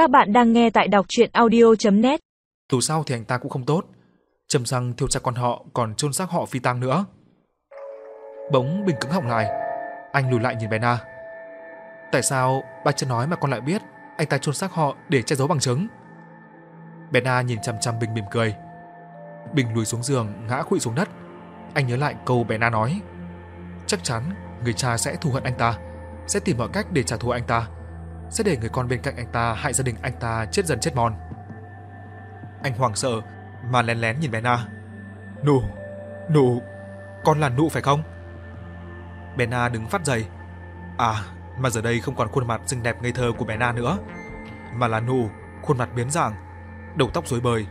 Các bạn đang nghe tại đọc chuyện audio.net Dù sao thì anh ta cũng không tốt. Trầm răng thiêu cha con họ còn chôn xác họ phi tang nữa. Bỗng Bình cứng họng lại. Anh lùi lại nhìn Bena. Tại sao ba chưa nói mà con lại biết anh ta chôn xác họ để che giấu bằng chứng? Bena nhìn chằm chằm Bình mỉm cười. Bình lùi xuống giường, ngã khuỵu xuống đất. Anh nhớ lại câu Bena nói. Chắc chắn người cha sẽ thù hận anh ta, sẽ tìm mọi cách để trả thù anh ta, sẽ để người con bên cạnh anh ta hại gia đình anh ta chết dần chết mòn. Anh hoảng sợ mà lén lén nhìn bé Na. Nụ, nụ, con là nụ phải không? Bé Na đứng phát dậy. À, mà giờ đây không còn khuôn mặt xinh đẹp ngây thơ của bé Na nữa, mà là nụ, khuôn mặt biến dạng, đầu tóc rối bời,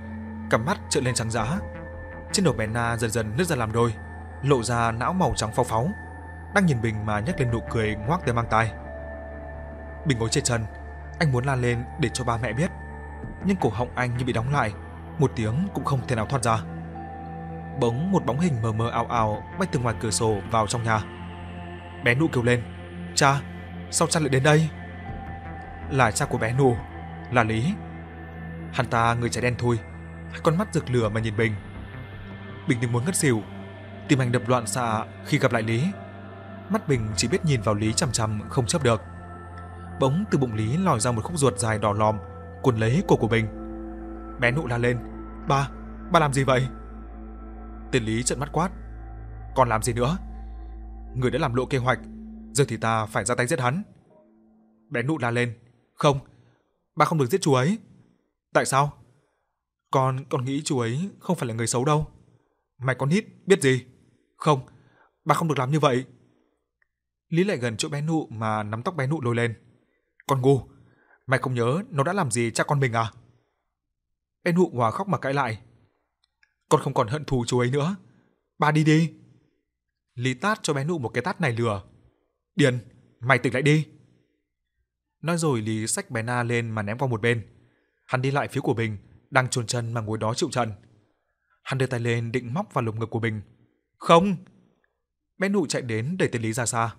cặp mắt trợn lên trắng dã. Trên đầu bé Na dần dần nứt ra làm đôi, lộ ra não màu trắng phau pháo. Đang nhìn Bình mà nhấc lên nụ cười ngoác tới mang tai. Bình ngồi trên chân, anh muốn la lên để cho ba mẹ biết, nhưng cổ họng anh như bị đóng lại, một tiếng cũng không thể nào thoát ra. Bỗng một bóng hình mờ mờ ảo ảo bay từ ngoài cửa sổ vào trong nhà. Bé Nụ kêu lên, "Cha, sao cha lại đến đây?" Là cha của bé Nụ, là Lý. Hắn ta người trẻ đen thui, hai con mắt rực lửa mà nhìn Bình. Bình như muốn ngất xỉu, tim anh đập loạn xạ khi gặp lại Lý. Mắt Bình chỉ biết nhìn vào Lý chằm chằm không chấp được. Bỗng từ bụng Lý lòi ra một khúc ruột dài đỏ lòm, cuốn lấy cổ của Bình. Bé nụ la lên, "Ba, ba làm gì vậy?" Tên Lý trợn mắt quát, "Còn làm gì nữa? Người đã làm lộ kế hoạch, giờ thì ta phải ra tay giết hắn." Bé nụ la lên, "Không, ba không được giết chú ấy." "Tại sao?" "Con con nghĩ chú ấy không phải là người xấu đâu." "Mày con nít biết gì?" "Không, ba không được làm như vậy." Lý lại gần chỗ bé nụ mà nắm tóc bé nụ lôi lên. Con ngu, mày không nhớ nó đã làm gì cha con mình à? Em hụ hòa khóc mà cãi lại. Con không còn hận thù chú ấy nữa. Ba đi đi. Lý tát cho bé nụ một cái tát này lừa. Điền, mày tỉnh lại đi. Nói rồi Lý xách bé Na lên mà ném qua một bên. Hắn đi lại phía của Bình, đang chôn chân mà ngồi đó chịu trận. Hắn đưa tay lên định móc vào lồng ngực của Bình. Không! Bé nụ chạy đến đẩy tên Lý ra xa.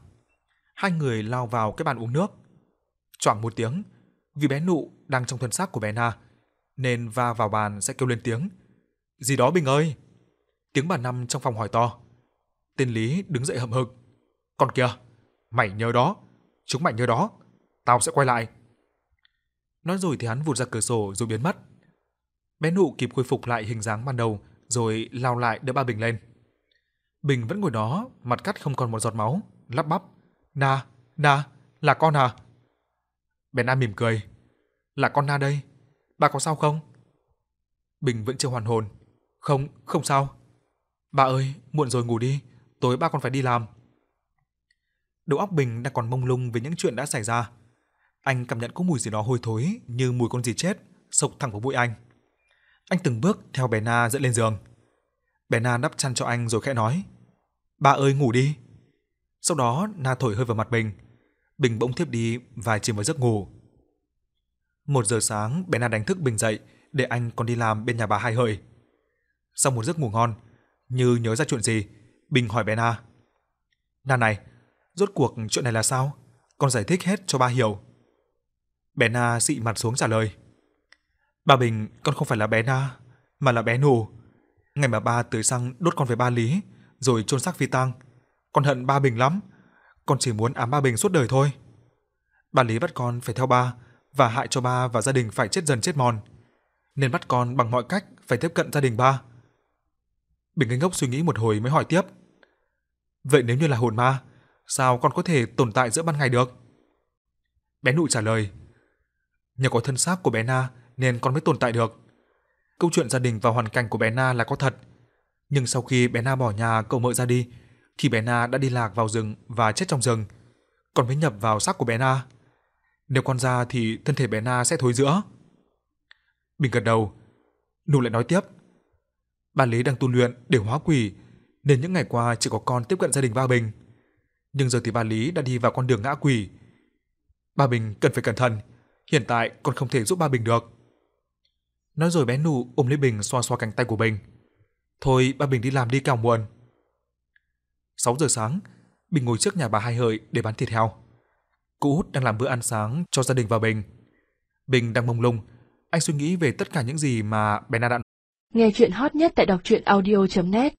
Hai người lao vào cái bàn uống nước. Choảng một tiếng, vì bé nụ đang trong thân xác của bé Na, nên va vào bàn sẽ kêu lên tiếng. Gì đó Bình ơi! Tiếng bà Năm trong phòng hỏi to. Tên Lý đứng dậy hậm hực. Con kìa, mày nhớ đó, chúng mày nhớ đó, tao sẽ quay lại. Nói rồi thì hắn vụt ra cửa sổ rồi biến mất. Bé nụ kịp khôi phục lại hình dáng ban đầu rồi lao lại đỡ ba Bình lên. Bình vẫn ngồi đó, mặt cắt không còn một giọt máu, lắp bắp. Na, Na, là con à? Bé Na mỉm cười. Là con Na đây. Bà có sao không? Bình vẫn chưa hoàn hồn. Không, không sao. Bà ơi, muộn rồi ngủ đi, tối ba còn phải đi làm. Đầu óc Bình đang còn mông lung về những chuyện đã xảy ra. Anh cảm nhận có mùi gì đó hôi thối như mùi con gì chết sộc thẳng vào mũi anh. Anh từng bước theo bé Na dẫn lên giường. Bé Na đắp chăn cho anh rồi khẽ nói: "Ba ơi ngủ đi." Sau đó Na thổi hơi vào mặt Bình. Bình bỗng thiếp đi và chìm vào giấc ngủ. Một giờ sáng, bé Na đánh thức Bình dậy để anh còn đi làm bên nhà bà Hai Hợi. Sau một giấc ngủ ngon, như nhớ ra chuyện gì, Bình hỏi bé Na. Na này, rốt cuộc chuyện này là sao? Con giải thích hết cho ba hiểu. Bé Na xị mặt xuống trả lời. Bà Bình, con không phải là bé Na, mà là bé Nù. Ngày mà ba tưới xăng đốt con về ba lý, rồi chôn xác phi tang. Con hận ba Bình lắm, con chỉ muốn ám ba Bình suốt đời thôi. Bà Lý bắt con phải theo ba và hại cho ba và gia đình phải chết dần chết mòn, nên bắt con bằng mọi cách phải tiếp cận gia đình ba. Bình ngây ngốc suy nghĩ một hồi mới hỏi tiếp. Vậy nếu như là hồn ma, sao con có thể tồn tại giữa ban ngày được? Bé nụ trả lời. Nhờ có thân xác của bé Na nên con mới tồn tại được. Câu chuyện gia đình và hoàn cảnh của bé Na là có thật, nhưng sau khi bé Na bỏ nhà cậu mợ ra đi, thì bé Na đã đi lạc vào rừng và chết trong rừng, còn mới nhập vào xác của bé Na. Nếu con ra thì thân thể bé Na sẽ thối rữa. Bình gật đầu, Nụ lại nói tiếp. Bà Lý đang tu luyện để hóa quỷ, nên những ngày qua chỉ có con tiếp cận gia đình ba Bình. Nhưng giờ thì bà Lý đã đi vào con đường ngã quỷ. Ba Bình cần phải cẩn thận, hiện tại con không thể giúp ba Bình được. Nói rồi bé Nụ ôm lấy Bình xoa xoa cánh tay của Bình. Thôi ba Bình đi làm đi cào muộn. 6 giờ sáng, Bình ngồi trước nhà bà Hai Hợi để bán thịt heo. Cụ Út đang làm bữa ăn sáng cho gia đình và Bình. Bình đang mông lung, anh suy nghĩ về tất cả những gì mà Bena đã Nghe chuyện hot nhất tại đọc truyện audio.net